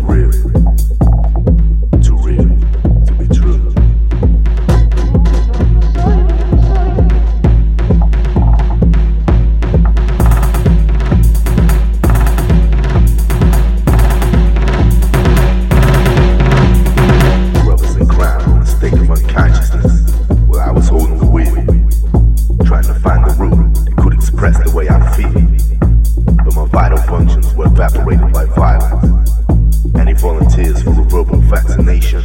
Really. Vaccination?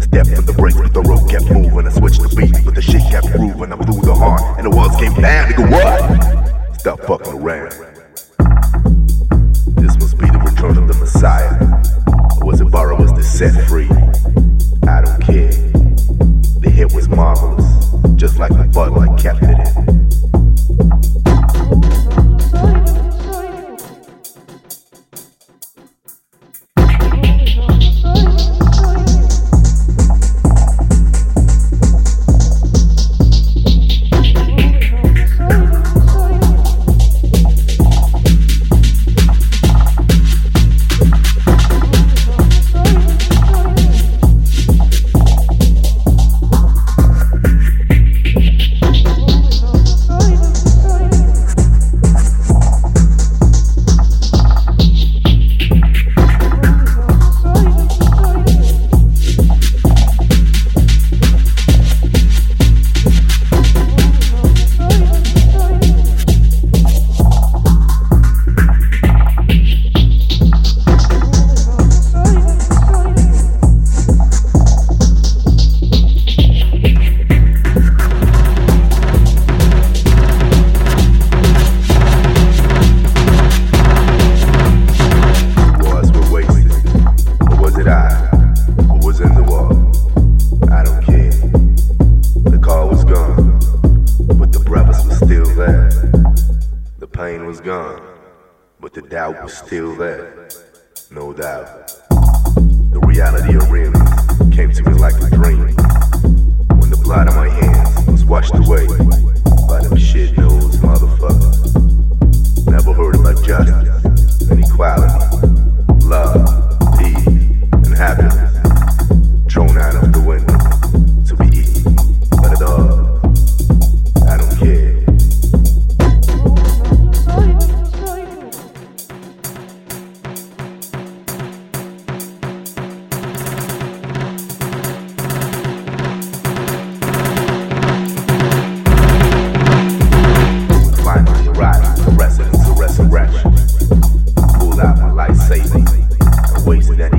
Step from the brakes, but the road kept moving. I switched the beat, but the shit kept grooving. I blew the horn, and the walls came down. Nigga, what? Stop fucking around. This must be the return of the Messiah. Or was it borrowers that set free? I don't care. The hit was marvelous, just like the butler kept it in. Pain was gone, but the doubt was still there. No doubt. The reality of realness came to me like a dream. When the blood on my hands was washed away